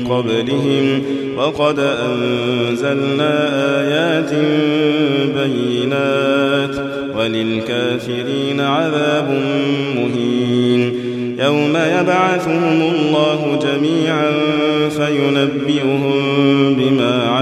قبلهم وقد أنزلنا آيات بينات وللكافرين عذاب مهين يوم يبعثهم الله جميعا فينبئهم بما عملوا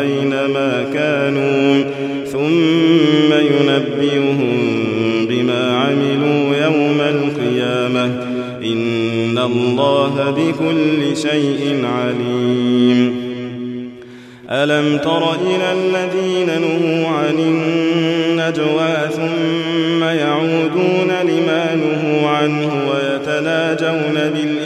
أينما كانوا ثم ينبئهم بما عملوا يوم القيامة. إن الله بكل شيء عليم. ألم تر إلى الذين نهوا عن النجوى ثم يعودون لما نهوا عنه ويتناجون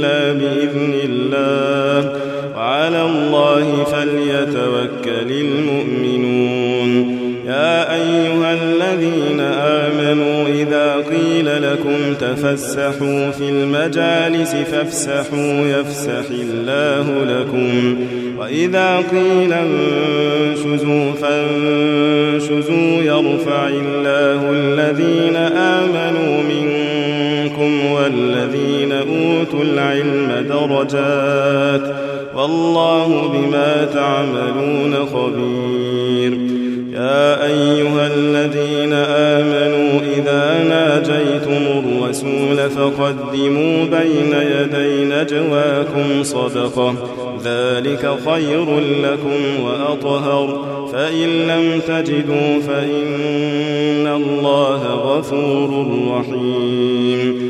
إلا بإذن الله. وعلى الله فليتوكل المؤمنون. يا أيها الذين آمنوا إذا قيل لكم تفسحوا في المجالس فافسحوا يفسح الله لكم. وإذا قيل انشزوا فانشزوا يرفع الله الذين آمنوا والذين أوتوا العلم درجات والله بما تعملون خبير. يا أيها الذين آمنوا إذا ناجيتم الرسول فقدموا بين يدي نجواكم صدقة. ذلك خير لكم وأطهر. فإن لم تجدوا فإن الله غفور رحيم.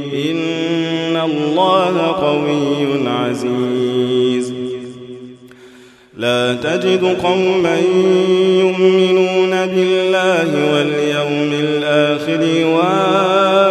الله قوي عزيز. لا تجد قوما يؤمنون بالله واليوم الآخر يوادون